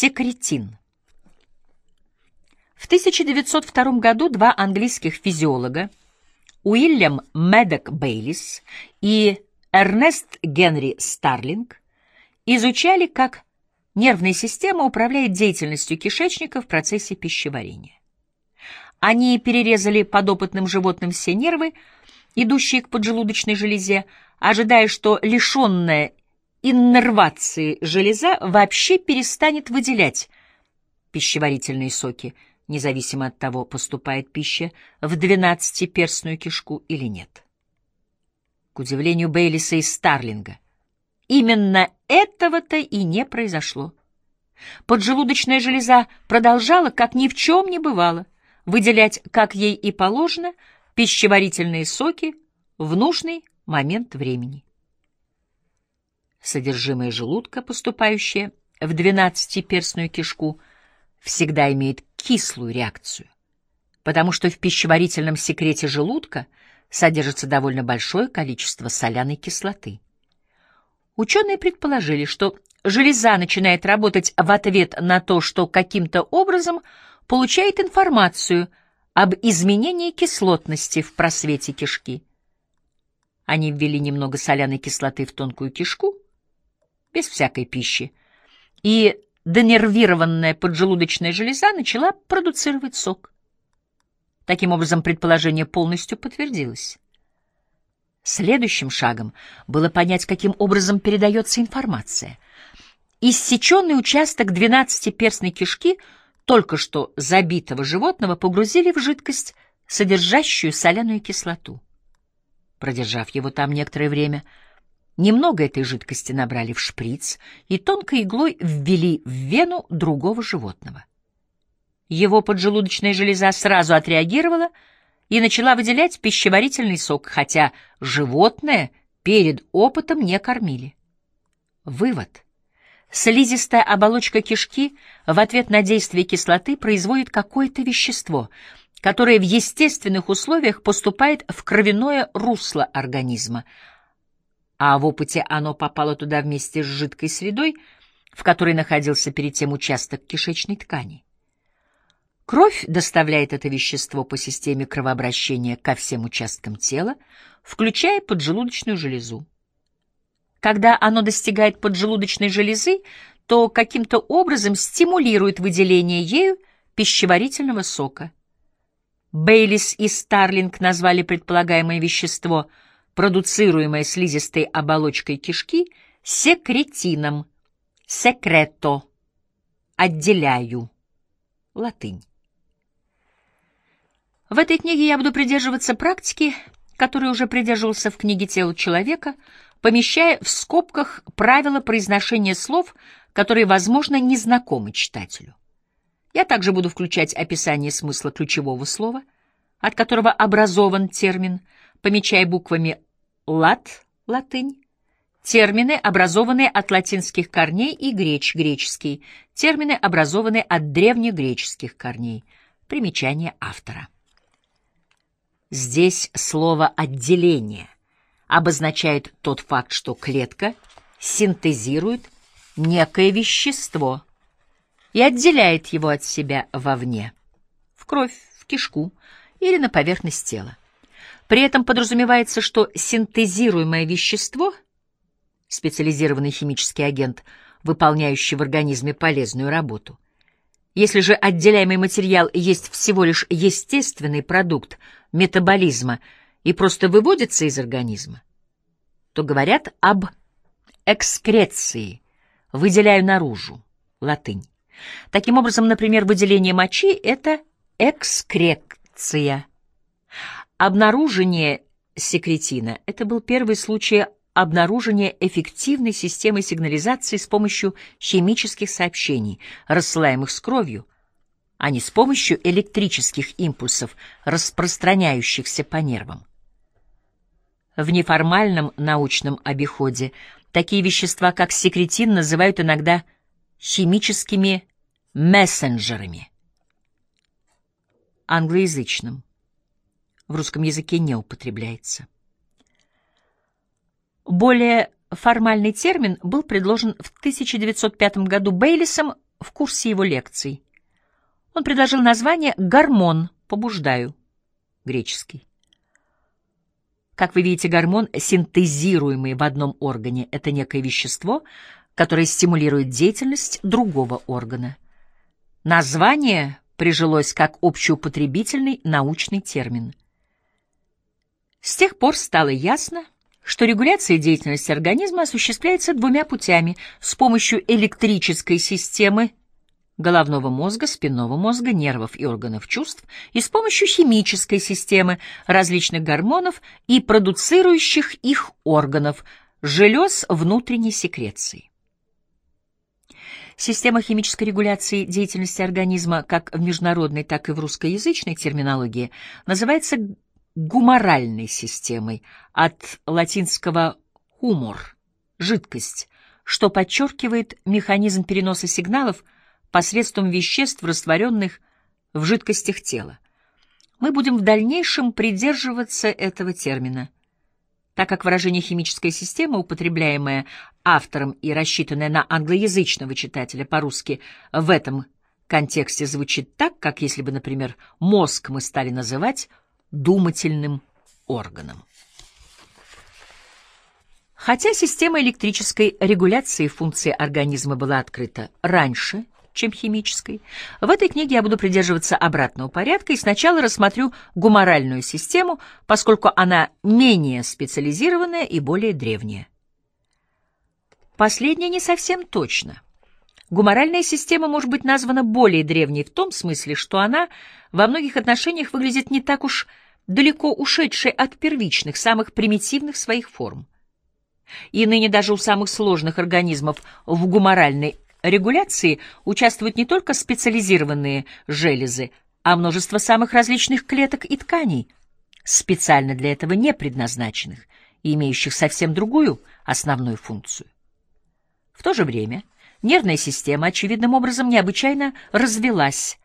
Секретин. В 1902 году два английских физиолога, Уильям Медок Бейлис и Эрнест Генри Старлинг, изучали, как нервная система управляет деятельностью кишечника в процессе пищеварения. Они перерезали подопытным животным все нервы, идущие к поджелудочной железе, ожидая, что лишенная иннервации железа вообще перестанет выделять пищеварительные соки, независимо от того, поступает пища в двенадцатиперстную кишку или нет. К удивлению Бейлиса и Старлинга, именно этого-то и не произошло. Поджелудочная железа продолжала, как ни в чем не бывало, выделять, как ей и положено, пищеварительные соки в нужный момент времени. Содержимое желудка, поступающее в двенадцатиперстную кишку, всегда имеет кислую реакцию, потому что в пищеварительном секрете желудка содержится довольно большое количество соляной кислоты. Ученые предположили, что железа начинает работать в ответ на то, что каким-то образом получает информацию об изменении кислотности в просвете кишки. Они ввели немного соляной кислоты в тонкую кишку, без всякой пищи, и денервированная поджелудочная железа начала продуцировать сок. Таким образом, предположение полностью подтвердилось. Следующим шагом было понять, каким образом передается информация. Иссеченный участок двенадцатиперстной кишки только что забитого животного погрузили в жидкость, содержащую соляную кислоту. Продержав его там некоторое время, немного этой жидкости набрали в шприц и тонкой иглой ввели в вену другого животного. Его поджелудочная железа сразу отреагировала — и начала выделять пищеварительный сок, хотя животное перед опытом не кормили. Вывод. Слизистая оболочка кишки в ответ на действие кислоты производит какое-то вещество, которое в естественных условиях поступает в кровяное русло организма, а в опыте оно попало туда вместе с жидкой средой, в которой находился перед тем участок кишечной ткани. Кровь доставляет это вещество по системе кровообращения ко всем участкам тела, включая поджелудочную железу. Когда оно достигает поджелудочной железы, то каким-то образом стимулирует выделение ею пищеварительного сока. Бейлис и Старлинг назвали предполагаемое вещество, продуцируемое слизистой оболочкой кишки, секретином, секрето, отделяю, латынь. В этой книге я буду придерживаться практики, которой уже придерживался в книге «Тело человека», помещая в скобках правила произношения слов, которые, возможно, не знакомы читателю. Я также буду включать описание смысла ключевого слова, от которого образован термин, помечая буквами «лат» — латынь, термины, образованные от латинских корней, и «греч» — греческий, термины, образованные от древнегреческих корней. Примечание автора. Здесь слово «отделение» обозначает тот факт, что клетка синтезирует некое вещество и отделяет его от себя вовне, в кровь, в кишку или на поверхность тела. При этом подразумевается, что синтезируемое вещество, специализированный химический агент, выполняющий в организме полезную работу, если же отделяемый материал есть всего лишь естественный продукт метаболизма и просто выводится из организма, то говорят об экскреции, выделяю наружу, латынь. Таким образом, например, выделение мочи — это экскреция. Обнаружение секретина — это был первый случай обнаружение эффективной системы сигнализации с помощью химических сообщений, рассылаемых с кровью, а не с помощью электрических импульсов, распространяющихся по нервам. В неформальном научном обиходе такие вещества, как секретин, называют иногда химическими мессенджерами. Англоязычным. В русском языке не употребляется. Более формальный термин был предложен в 1905 году Бейлисом в курсе его лекций. Он предложил название «гормон, побуждаю», греческий. Как вы видите, гормон, синтезируемый в одном органе, это некое вещество, которое стимулирует деятельность другого органа. Название прижилось как общеупотребительный научный термин. С тех пор стало ясно, что регуляция деятельности организма осуществляется двумя путями – с помощью электрической системы головного мозга, спинного мозга, нервов и органов чувств и с помощью химической системы различных гормонов и продуцирующих их органов, желез внутренней секреции. Система химической регуляции деятельности организма как в международной, так и в русскоязычной терминологии называется гуморальной системой от латинского «humor» — жидкость, что подчеркивает механизм переноса сигналов посредством веществ, растворенных в жидкостях тела. Мы будем в дальнейшем придерживаться этого термина — так как выражение «химическая система», употребляемое автором и рассчитанное на англоязычного читателя по-русски в этом контексте звучит так, как если бы, например, мозг мы стали называть думательным органом. Хотя система электрической регуляции функции организма была открыта раньше, чем химической. В этой книге я буду придерживаться обратного порядка и сначала рассмотрю гуморальную систему, поскольку она менее специализированная и более древняя. Последнее не совсем точно. Гуморальная система может быть названа более древней в том смысле, что она во многих отношениях выглядит не так уж далеко ушедшей от первичных, самых примитивных своих форм. И ныне даже у самых сложных организмов в гуморальной регуляции участвуют не только специализированные железы, а множество самых различных клеток и тканей, специально для этого не предназначенных и имеющих совсем другую основную функцию. В то же время нервная система очевидным образом необычайно развелась,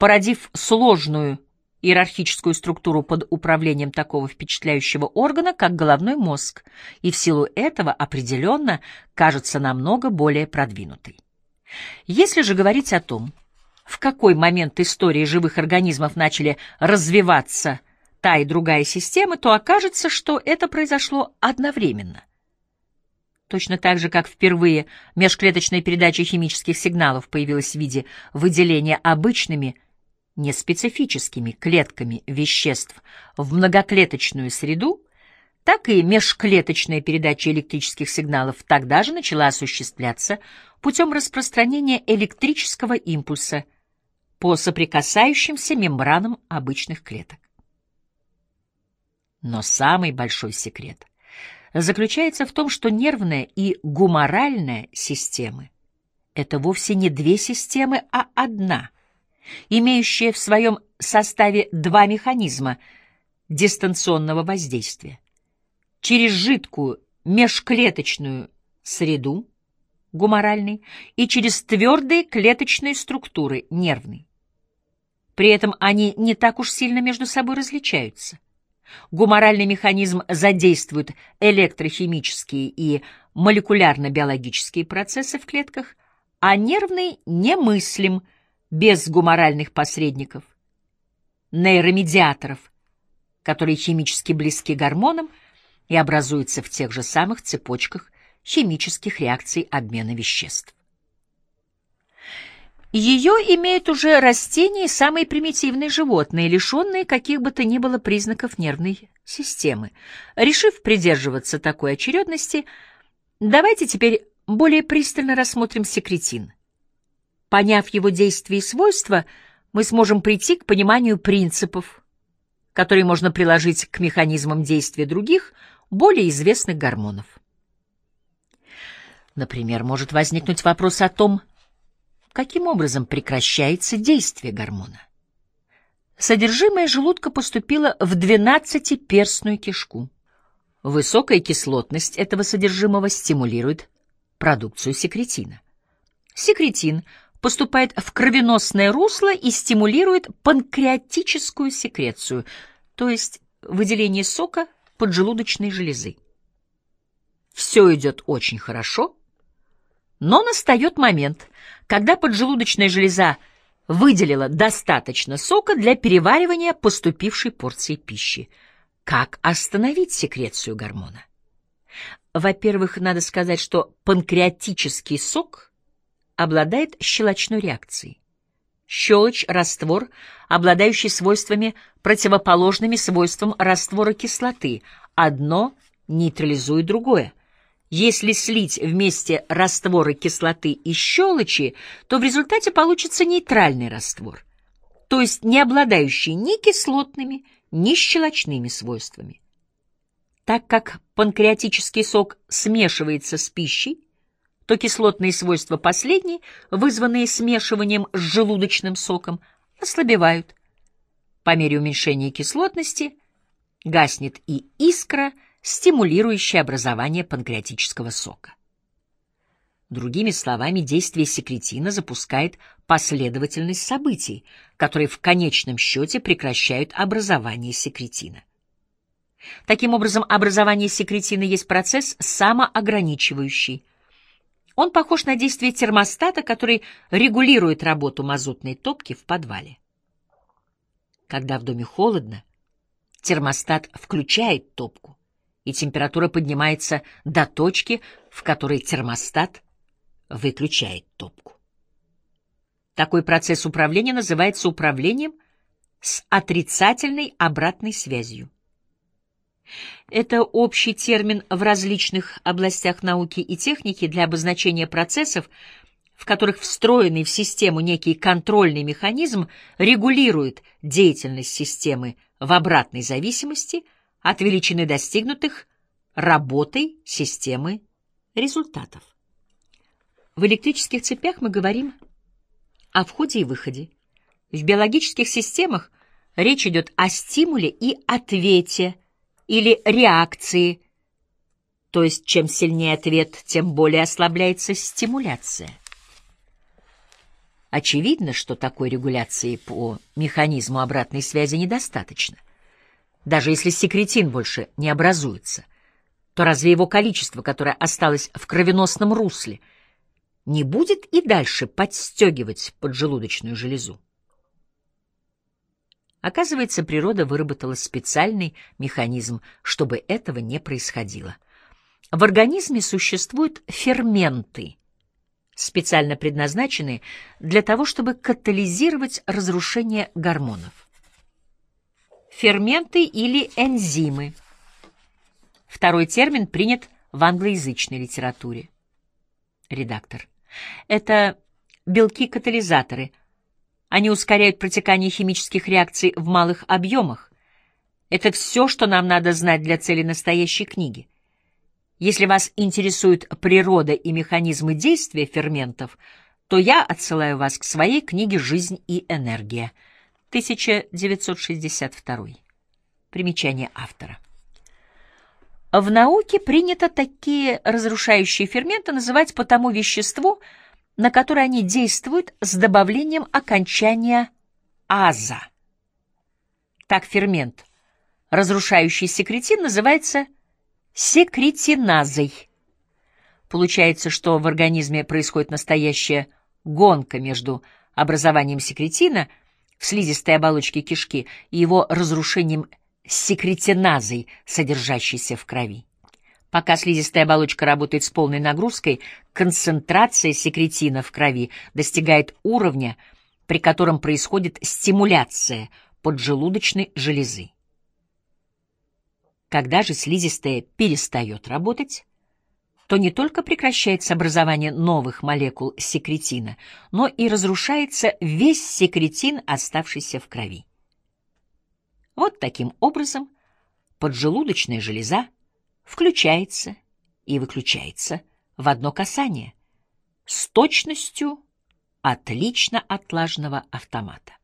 породив сложную иерархическую структуру под управлением такого впечатляющего органа, как головной мозг, и в силу этого определенно кажется намного более продвинутой. Если же говорить о том, в какой момент истории живых организмов начали развиваться та и другая системы, то окажется, что это произошло одновременно. Точно так же, как впервые межклеточная передача химических сигналов появилась в виде выделения обычными, неспецифическими клетками веществ в многоклеточную среду, так и межклеточная передача электрических сигналов тогда же начала осуществляться путем распространения электрического импульса по соприкасающимся мембранам обычных клеток. Но самый большой секрет заключается в том, что нервная и гуморальная системы — это вовсе не две системы, а одна, имеющая в своем составе два механизма дистанционного воздействия. Через жидкую межклеточную среду гуморальный, и через твердые клеточные структуры, нервный. При этом они не так уж сильно между собой различаются. Гуморальный механизм задействует электрохимические и молекулярно-биологические процессы в клетках, а нервный немыслим без гуморальных посредников, нейромедиаторов, которые химически близки гормонам и образуются в тех же самых цепочках химических реакций обмена веществ. Ее имеют уже растения и самые примитивные животные, лишенные каких бы то ни было признаков нервной системы. Решив придерживаться такой очередности, давайте теперь более пристально рассмотрим секретин. Поняв его действия и свойства, мы сможем прийти к пониманию принципов, которые можно приложить к механизмам действия других, более известных гормонов. Например, может возникнуть вопрос о том, каким образом прекращается действие гормона. Содержимое желудка поступило в двенадцатиперстную кишку. Высокая кислотность этого содержимого стимулирует продукцию секретина. Секретин поступает в кровеносное русло и стимулирует панкреатическую секрецию, то есть выделение сока поджелудочной железы. Все идет очень хорошо, но настает момент, Когда поджелудочная железа выделила достаточно сока для переваривания поступившей порции пищи. Как остановить секрецию гормона? Во-первых, надо сказать, что панкреатический сок обладает щелочной реакцией. Щелочь — раствор, обладающий свойствами, противоположными свойствам раствора кислоты. Одно нейтрализует другое. Если слить вместе растворы кислоты и щелочи, то в результате получится нейтральный раствор, то есть не обладающий ни кислотными, ни щелочными свойствами. Так как панкреатический сок смешивается с пищей, то кислотные свойства последней, вызванные смешиванием с желудочным соком, ослабевают. По мере уменьшения кислотности гаснет и искра – стимулирующее образование панкреатического сока. Другими словами, действие секретина запускает последовательность событий, которые в конечном счете прекращают образование секретина. Таким образом, образование секретина есть процесс самоограничивающий. Он похож на действие термостата, который регулирует работу мазутной топки в подвале. Когда в доме холодно, термостат включает топку и температура поднимается до точки, в которой термостат выключает топку. Такой процесс управления называется управлением с отрицательной обратной связью. Это общий термин в различных областях науки и техники для обозначения процессов, в которых встроенный в систему некий контрольный механизм регулирует деятельность системы в обратной зависимости – от величины достигнутых работой системы результатов. В электрических цепях мы говорим о входе и выходе. В биологических системах речь идет о стимуле и ответе или реакции, то есть чем сильнее ответ, тем более ослабляется стимуляция. Очевидно, что такой регуляции по механизму обратной связи недостаточно. Даже если секретин больше не образуется, то разве его количество, которое осталось в кровеносном русле, не будет и дальше подстегивать поджелудочную железу? Оказывается, природа выработала специальный механизм, чтобы этого не происходило. В организме существуют ферменты, специально предназначенные для того, чтобы катализировать разрушение гормонов ферменты или энзимы. Второй термин принят в англоязычной литературе. Редактор. Это белки-катализаторы. Они ускоряют протекание химических реакций в малых объемах. Это все, что нам надо знать для цели настоящей книги. Если вас интересует природа и механизмы действия ферментов, то я отсылаю вас к своей книге «Жизнь и энергия». 1962. Примечание автора. В науке принято такие разрушающие ферменты называть по тому веществу, на которое они действуют с добавлением окончания аза. Так фермент, разрушающий секретин, называется секретиназой. Получается, что в организме происходит настоящая гонка между образованием секретина – в слизистой оболочке кишки и его разрушением секретиназой, содержащейся в крови. Пока слизистая оболочка работает с полной нагрузкой, концентрация секретина в крови достигает уровня, при котором происходит стимуляция поджелудочной железы. Когда же слизистая перестает работать, то не только прекращается образование новых молекул секретина, но и разрушается весь секретин, оставшийся в крови. Вот таким образом поджелудочная железа включается и выключается в одно касание с точностью отлично отлаженного автомата.